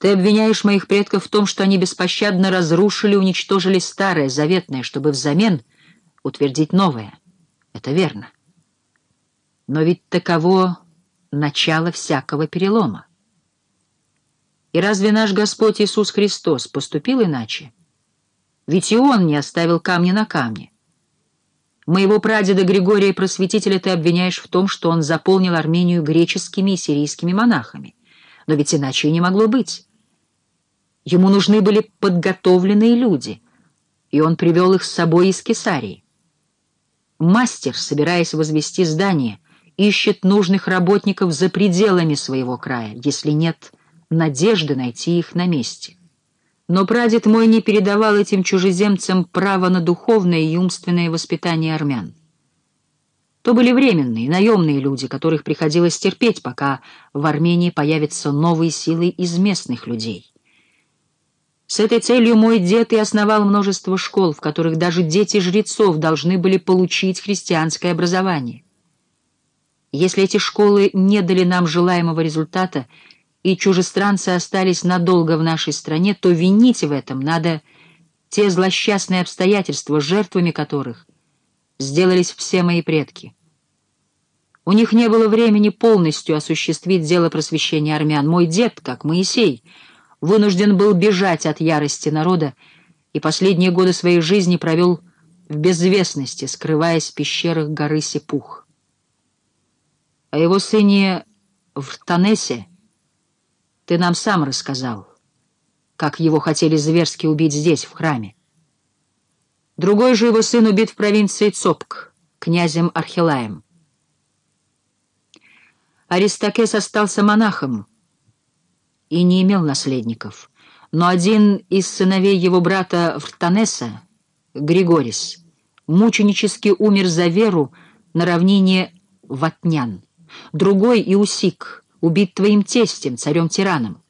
Ты обвиняешь моих предков в том, что они беспощадно разрушили, уничтожили старое, заветное, чтобы взамен утвердить новое. Это верно. Но ведь таково начало всякого перелома. И разве наш Господь Иисус Христос поступил иначе? Ведь и Он не оставил камня на камне. Моего прадеда Григория Просветителя ты обвиняешь в том, что он заполнил Армению греческими и сирийскими монахами. Но ведь иначе и не могло быть. Ему нужны были подготовленные люди, и он привел их с собой из Кесарии. Мастер, собираясь возвести здание, ищет нужных работников за пределами своего края, если нет надежды найти их на месте. Но прадед мой не передавал этим чужеземцам право на духовное и умственное воспитание армян. То были временные, наемные люди, которых приходилось терпеть, пока в Армении появятся новые силы из местных людей. С этой целью мой дед и основал множество школ, в которых даже дети жрецов должны были получить христианское образование. Если эти школы не дали нам желаемого результата, и чужестранцы остались надолго в нашей стране, то винить в этом надо те злосчастные обстоятельства, жертвами которых сделались все мои предки. У них не было времени полностью осуществить дело просвещения армян. Мой дед, как Моисей, вынужден был бежать от ярости народа и последние годы своей жизни провел в безвестности, скрываясь в пещерах горы Сепух. О его сыне в Танесе ты нам сам рассказал, как его хотели зверски убить здесь, в храме. Другой же его сын убит в провинции Цопк, князем Архилаем. Аристокес остался монахом и не имел наследников, но один из сыновей его брата Фртанеса, Григорис, мученически умер за веру на равнине Ватнян. Другой, Иусик, убит твоим тестем, царем-тираном.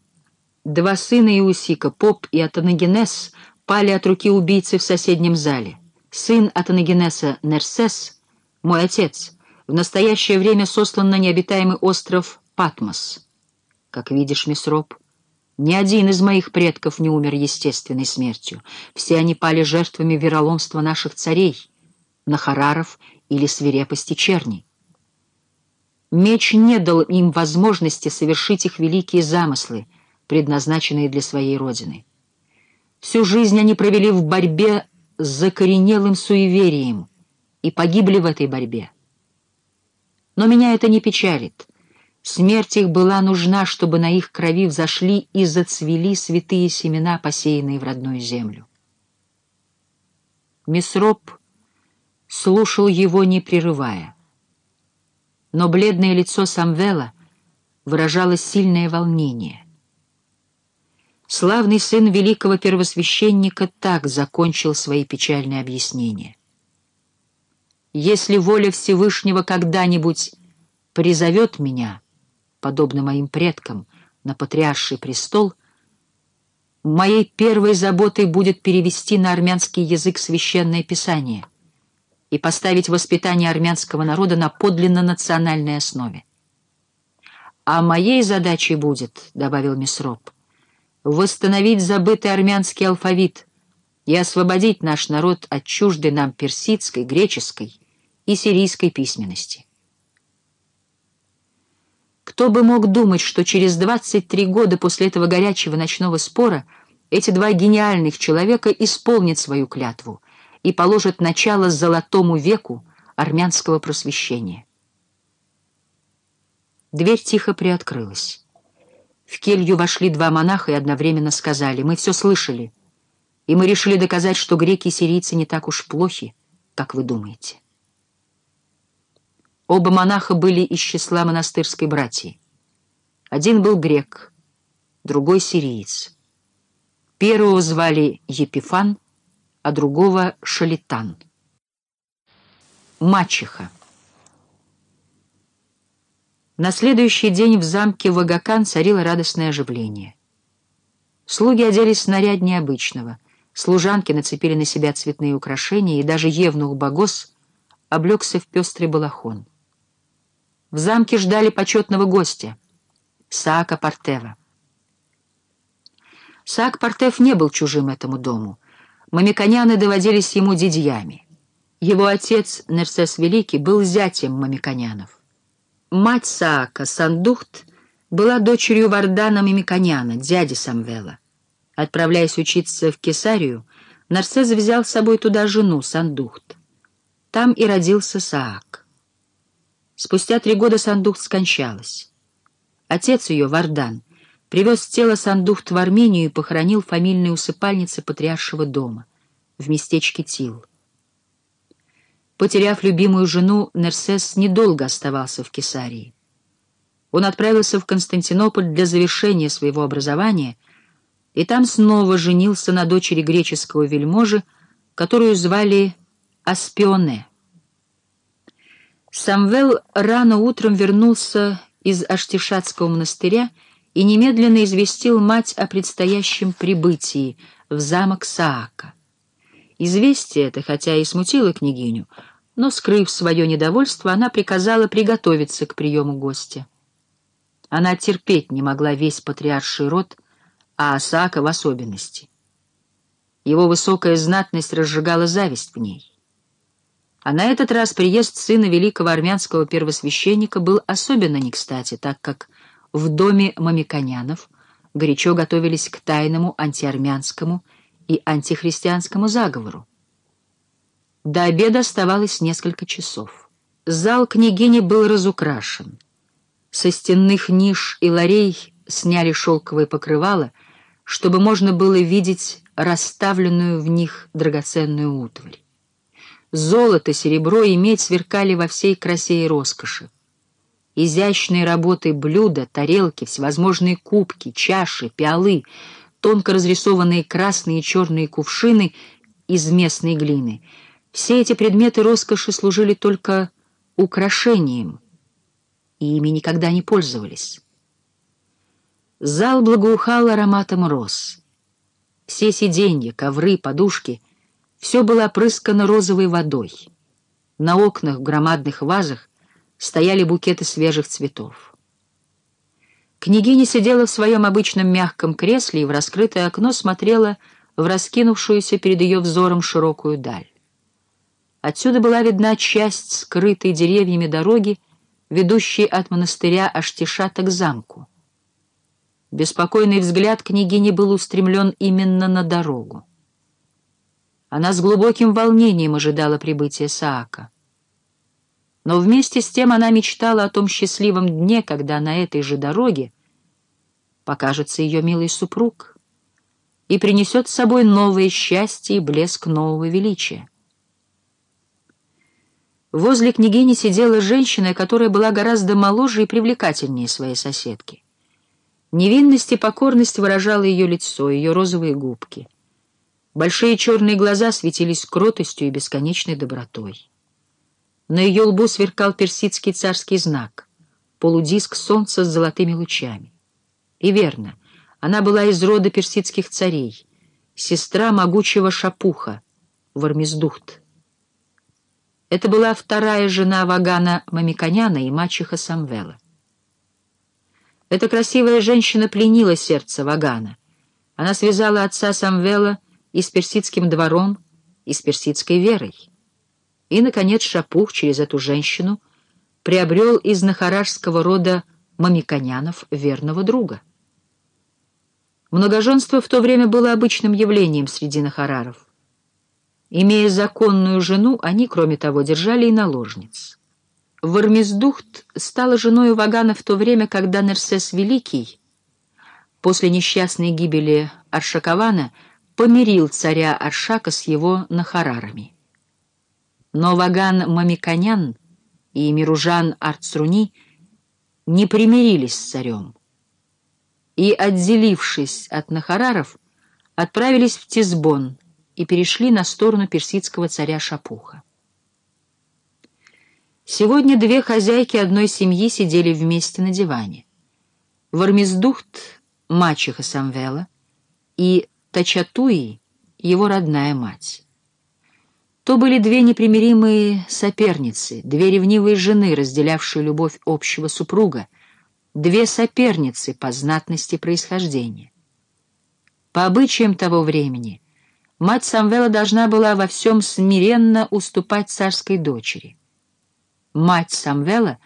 Два сына Иусика, Поп и Атанагенес, пали от руки убийцы в соседнем зале. Сын Атанагенеса Нерсес, мой отец, в настоящее время сослан на необитаемый остров Патмос. Как видишь, Месроп, ни один из моих предков не умер естественной смертью. Все они пали жертвами вероломства наших царей, нахараров или свирепости черней. Меч не дал им возможности совершить их великие замыслы, предназначенные для своей родины. Всю жизнь они провели в борьбе с закоренелым суеверием и погибли в этой борьбе. Но меня это не печалит. Смерть их была нужна, чтобы на их крови взошли и зацвели святые семена, посеянные в родную землю. Месроп слушал его, не прерывая но бледное лицо Самвела выражало сильное волнение. Славный сын великого первосвященника так закончил свои печальные объяснения. «Если воля Всевышнего когда-нибудь призовет меня, подобно моим предкам, на патриарший престол, моей первой заботой будет перевести на армянский язык священное писание — и поставить воспитание армянского народа на подлинно национальной основе. «А моей задачей будет, — добавил Месроп, — восстановить забытый армянский алфавит и освободить наш народ от чуждой нам персидской, греческой и сирийской письменности. Кто бы мог думать, что через 23 года после этого горячего ночного спора эти два гениальных человека исполнят свою клятву — и положит начало золотому веку армянского просвещения. Дверь тихо приоткрылась. В келью вошли два монаха и одновременно сказали, «Мы все слышали, и мы решили доказать, что греки и сирийцы не так уж плохи, как вы думаете». Оба монаха были из числа монастырской братьи. Один был грек, другой — сириец. Первого звали Епифан — а другого — Шалитан. Мачеха. На следующий день в замке Вагакан царило радостное оживление. Слуги оделись снаряднее обычного, служанки нацепили на себя цветные украшения, и даже Евнух Багос облегся в пестрый балахон. В замке ждали почетного гостя — Саака Партева. Саак Партеф не был чужим этому дому. Мамиконяны доводились ему дядьями. Его отец, Нерсес Великий, был зятем мамиконянов. Мать Саака, Сандухт, была дочерью Вардана Мамиконяна, дяди Самвела. Отправляясь учиться в Кесарию, Нарсес взял с собой туда жену, Сандухт. Там и родился Саак. Спустя три года Сандухт скончалась. Отец ее, Вардан, привез тело Сандухт в Армению и похоронил в фамильной усыпальнице патриаршего дома, в местечке Тил. Потеряв любимую жену, Нерсес недолго оставался в Кесарии. Он отправился в Константинополь для завершения своего образования и там снова женился на дочери греческого вельможи, которую звали Аспионе. Самвел рано утром вернулся из Аштишатского монастыря и немедленно известил мать о предстоящем прибытии в замок Саака. Известие это, хотя и смутило княгиню, но, скрыв свое недовольство, она приказала приготовиться к приему гостя. Она терпеть не могла весь патриарший род, а Асаака в особенности. Его высокая знатность разжигала зависть в ней. А на этот раз приезд сына великого армянского первосвященника был особенно не кстати, так как в доме мамиконянов горячо готовились к тайному антиармянскому и антихристианскому заговору. До обеда оставалось несколько часов. Зал княгини был разукрашен. Со стенных ниш и ларей сняли шелковые покрывала, чтобы можно было видеть расставленную в них драгоценную утварь. Золото, серебро и медь сверкали во всей красе и роскоши. Изящные работы блюда, тарелки, всевозможные кубки, чаши, пиалы, тонко разрисованные красные и черные кувшины из местной глины. Все эти предметы роскоши служили только украшением, и ими никогда не пользовались. Зал благоухал ароматом роз. Все сиденья, ковры, подушки — все было опрыскано розовой водой. На окнах в громадных вазах стояли букеты свежих цветов. Княгиня сидела в своем обычном мягком кресле и в раскрытое окно смотрела в раскинувшуюся перед ее взором широкую даль. Отсюда была видна часть скрытой деревьями дороги, ведущей от монастыря Аштишата к замку. Беспокойный взгляд княгини был устремлен именно на дорогу. Она с глубоким волнением ожидала прибытия Саака. Но вместе с тем она мечтала о том счастливом дне, когда на этой же дороге покажется ее милый супруг и принесет с собой новое счастье и блеск нового величия. Возле княгини сидела женщина, которая была гораздо моложе и привлекательнее своей соседки. Невинность и покорность выражала ее лицо, ее розовые губки — Большие черные глаза светились кротостью и бесконечной добротой. На ее лбу сверкал персидский царский знак — полудиск солнца с золотыми лучами. И верно, она была из рода персидских царей, сестра могучего Шапуха, Вармездухт. Это была вторая жена Вагана Мамиконяна и мачеха Самвела. Эта красивая женщина пленила сердце Вагана. Она связала отца Самвела — и с персидским двором, и с персидской верой. И, наконец, Шапух через эту женщину приобрел из нахаражского рода мамиконянов верного друга. Многоженство в то время было обычным явлением среди нахараров. Имея законную жену, они, кроме того, держали и наложниц. Вармездухт стала женой Вагана в то время, когда Нерсес Великий, после несчастной гибели Аршакована, помирил царя Аршака с его нахарарами. Но Ваган Мамиконян и Миружан Арцруни не примирились с царем и, отделившись от нахараров, отправились в Тизбон и перешли на сторону персидского царя Шапуха. Сегодня две хозяйки одной семьи сидели вместе на диване. Вармездухт, мачеха Самвела, и Тачатуи, его родная мать. То были две непримиримые соперницы, две ревнивые жены, разделявшие любовь общего супруга, две соперницы по знатности происхождения. По обычаям того времени мать Самвела должна была во всем смиренно уступать царской дочери. Мать Самвела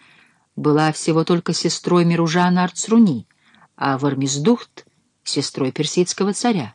была всего только сестрой Миружана Арцруни, а Вармездухт — сестрой персидского царя.